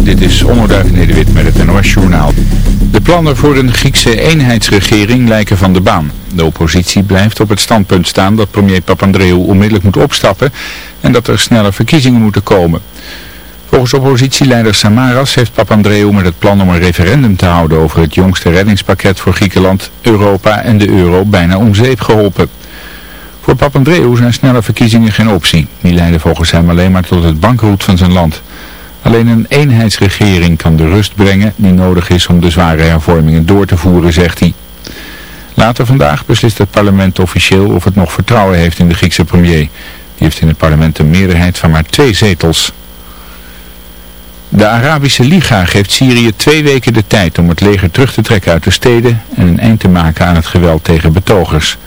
Dit is Onderduif Nederwit met het NOS Journaal. De plannen voor een Griekse eenheidsregering lijken van de baan. De oppositie blijft op het standpunt staan dat premier Papandreou onmiddellijk moet opstappen en dat er snelle verkiezingen moeten komen. Volgens oppositieleider Samaras heeft Papandreou met het plan om een referendum te houden over het jongste reddingspakket voor Griekenland, Europa en de euro bijna om zeep geholpen. Voor Papandreou zijn snelle verkiezingen geen optie. Die leiden volgens hem alleen maar tot het bankroet van zijn land. Alleen een eenheidsregering kan de rust brengen die nodig is om de zware hervormingen door te voeren, zegt hij. Later vandaag beslist het parlement officieel of het nog vertrouwen heeft in de Griekse premier. Die heeft in het parlement een meerderheid van maar twee zetels. De Arabische Liga geeft Syrië twee weken de tijd om het leger terug te trekken uit de steden en een eind te maken aan het geweld tegen betogers.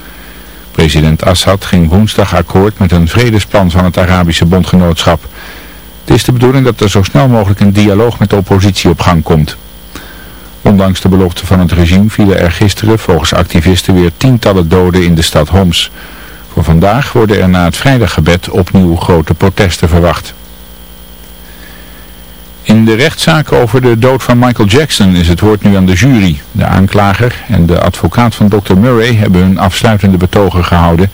President Assad ging woensdag akkoord met een vredesplan van het Arabische bondgenootschap. Het is de bedoeling dat er zo snel mogelijk een dialoog met de oppositie op gang komt. Ondanks de belofte van het regime vielen er gisteren volgens activisten weer tientallen doden in de stad Homs. Voor vandaag worden er na het vrijdaggebed opnieuw grote protesten verwacht. In de rechtszaak over de dood van Michael Jackson is het woord nu aan de jury. De aanklager en de advocaat van Dr. Murray hebben hun afsluitende betogen gehouden.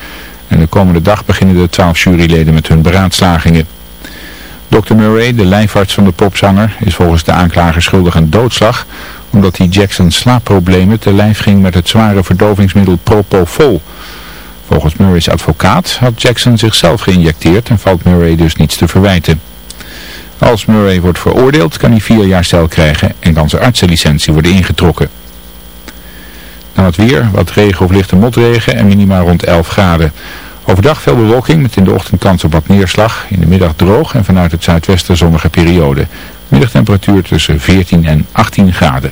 En de komende dag beginnen de twaalf juryleden met hun beraadslagingen. Dr. Murray, de lijfarts van de popzanger, is volgens de aanklager schuldig aan doodslag... omdat hij Jackson's slaapproblemen te lijf ging met het zware verdovingsmiddel Propofol. Volgens Murray's advocaat had Jackson zichzelf geïnjecteerd en valt Murray dus niets te verwijten. Als Murray wordt veroordeeld kan hij vier jaar cel krijgen en kan zijn artsenlicentie worden ingetrokken. Dan het weer, wat regen of lichte motregen en minimaal rond 11 graden. Overdag veel bewolking met in de ochtend kans op wat neerslag. In de middag droog en vanuit het zuidwesten zonnige periode. Middagtemperatuur tussen 14 en 18 graden.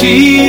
ti.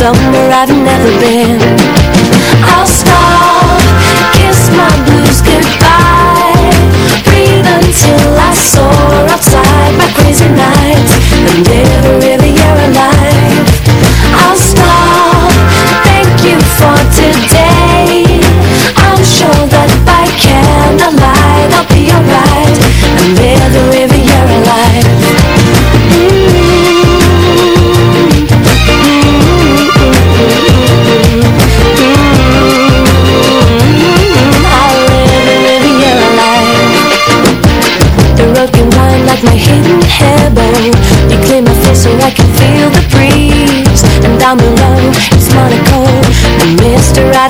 Somewhere I've never been. I'll stop, kiss my blues goodbye. Breathe until I soar outside my crazy nights And Right.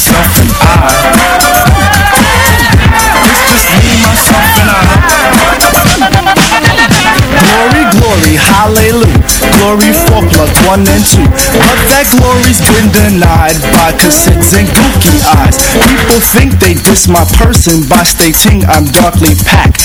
Myself, and I. It's just me, myself, and I. Glory, glory, hallelujah. Glory for one and two. But that glory's been denied by cassettes and gookie eyes. People think they diss my person by stating I'm darkly packed.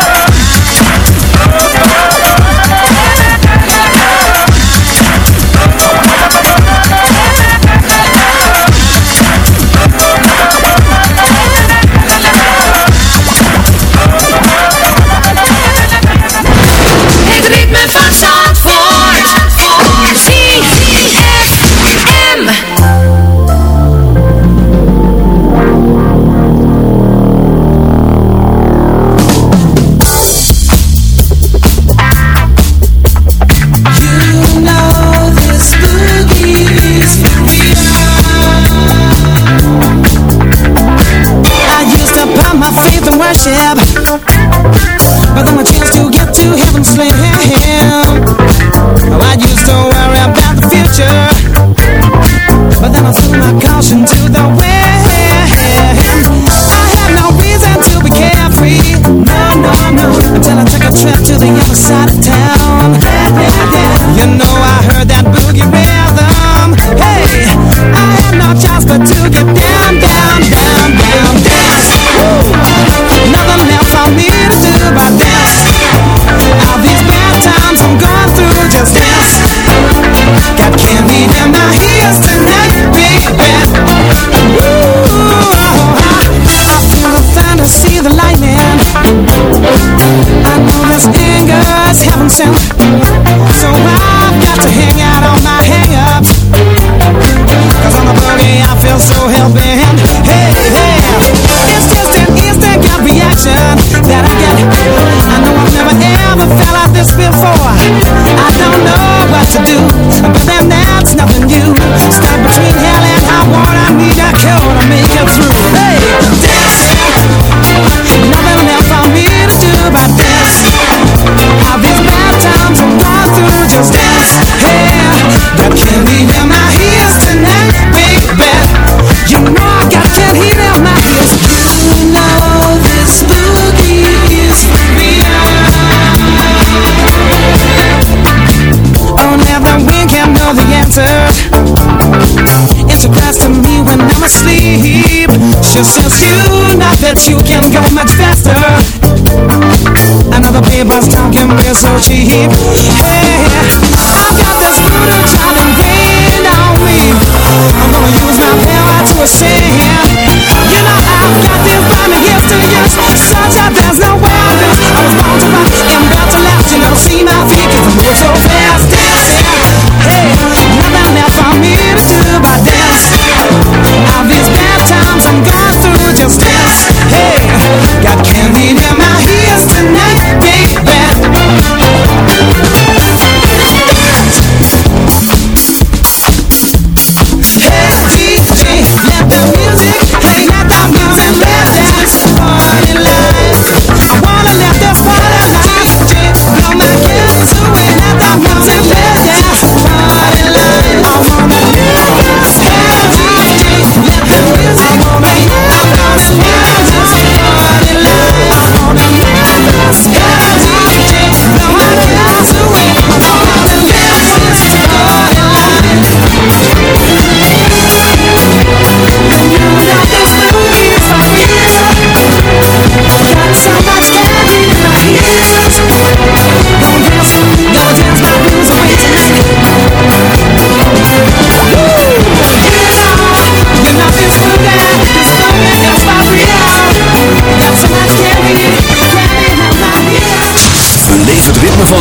achieve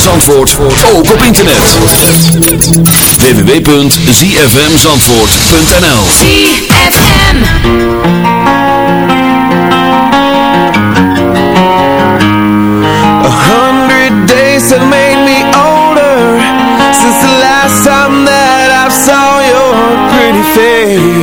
Zandvoort ook op internet. www.zfmzandvoort.nl ZFM A hundred days have made me older Since the last time that I saw your pretty face.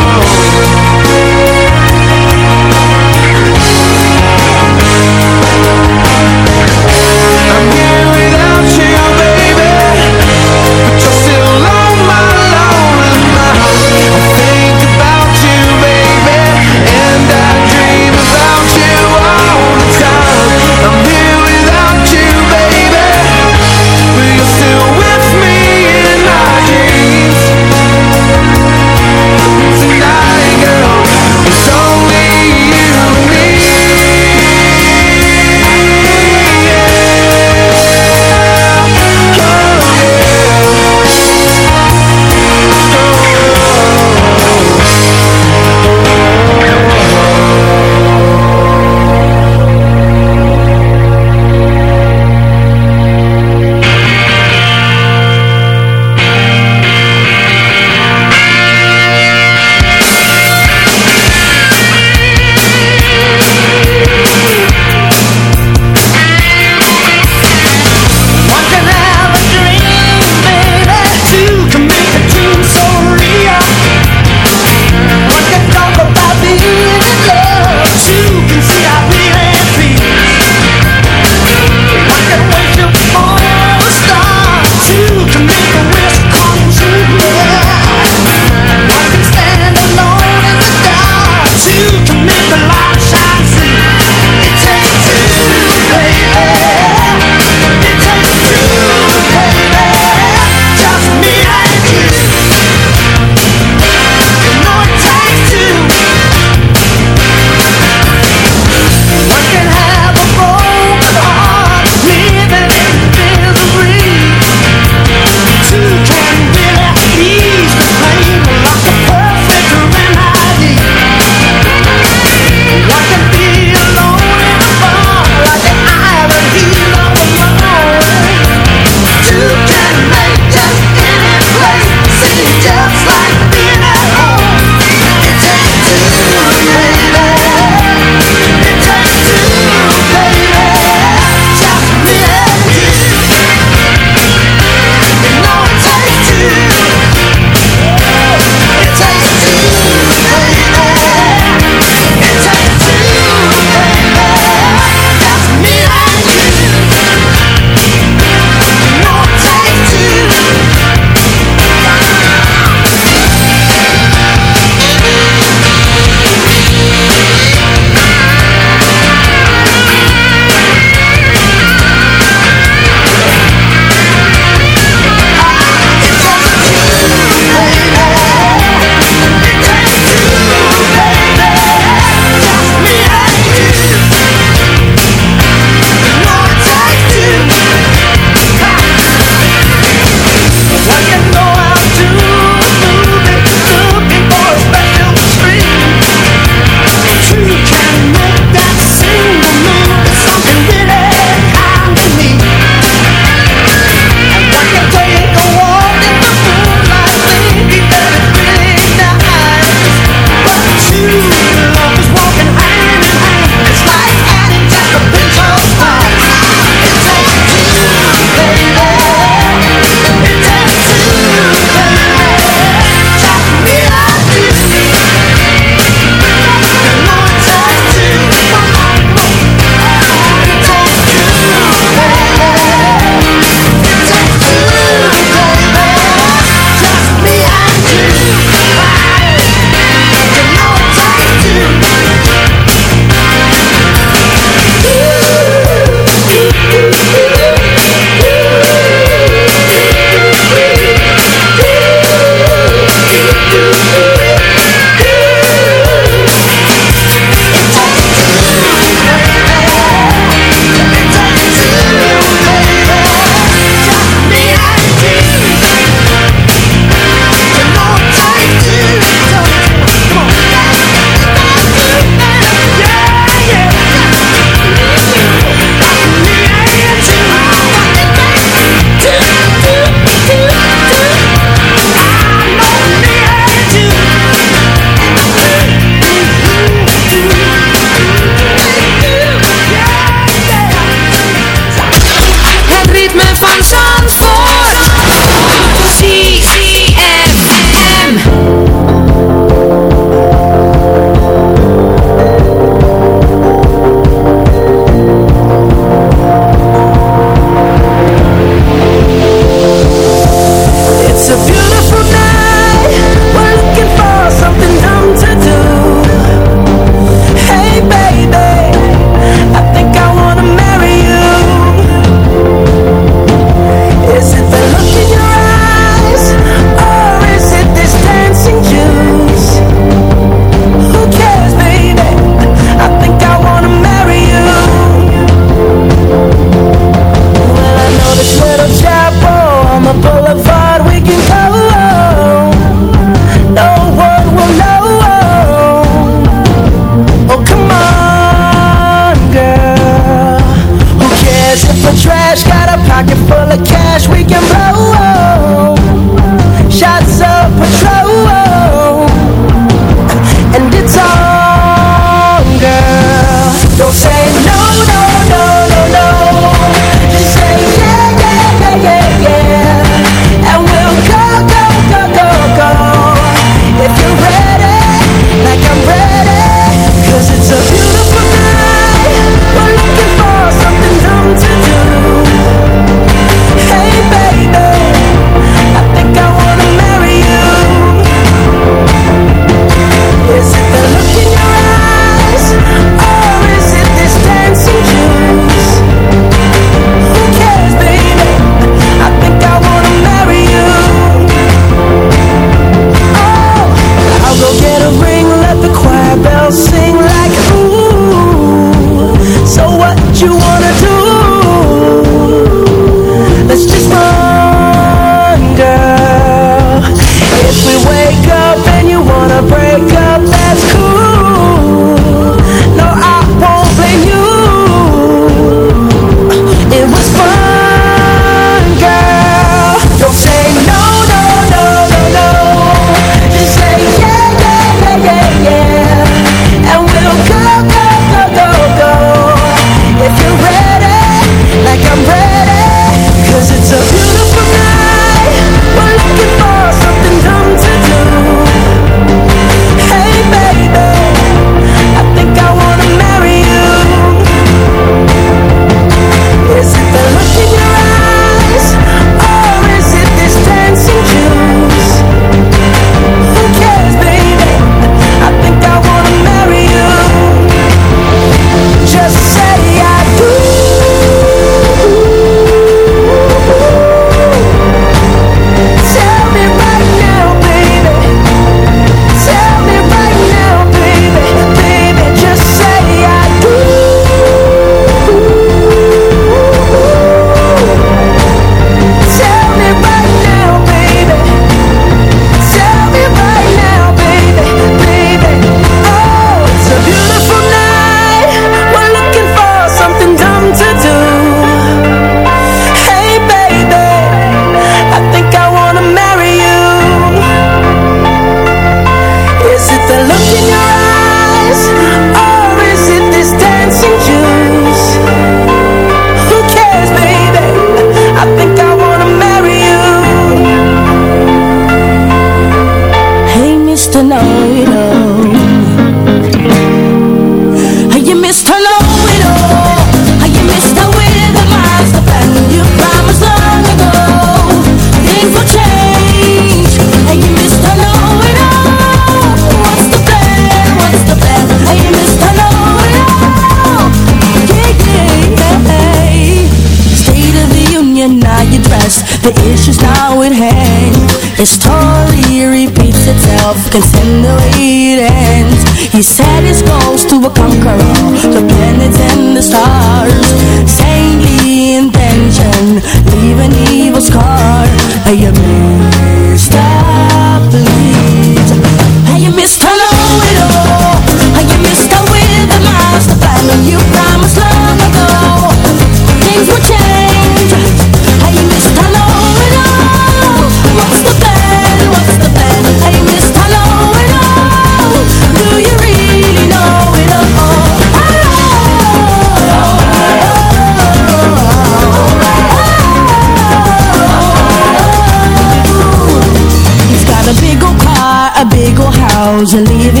cows are leaving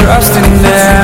trust in every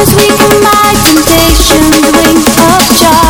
As we combine temptation's wings of charm